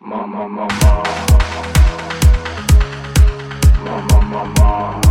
ma ma ma ma. Ma ma ma ma.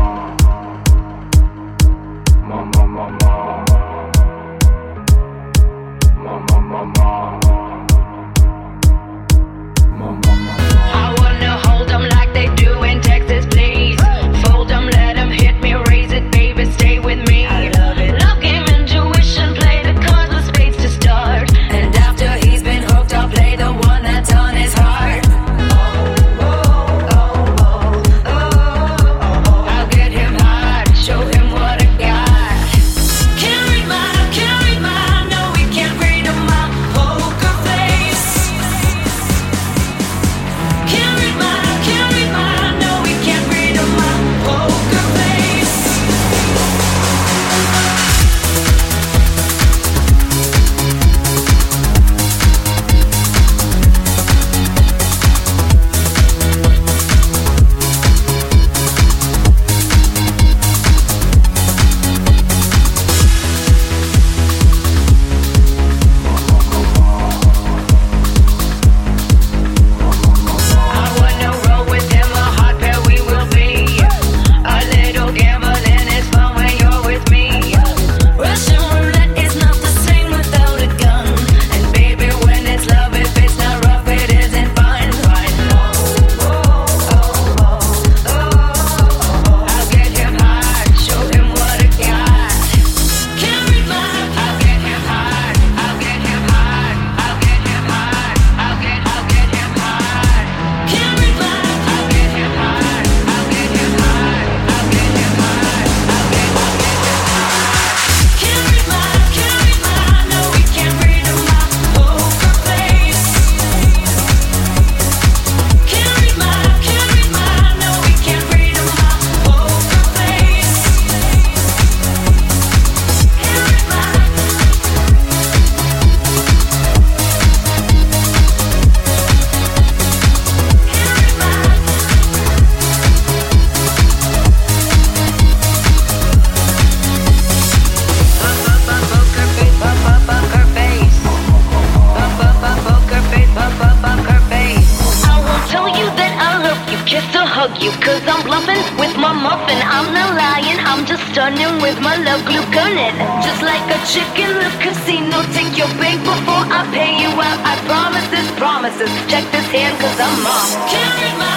just to hug you, cause I'm bluffing with my muffin. I'm not lying, I'm just stunning with my love glue gunning. Just like a chicken in the casino, take your bank before I pay you out. I promise this, promises. Check this hand, cause I'm off. Carry my